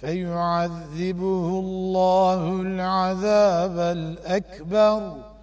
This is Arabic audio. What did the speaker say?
فيعذبه الله العذاب الأكبر.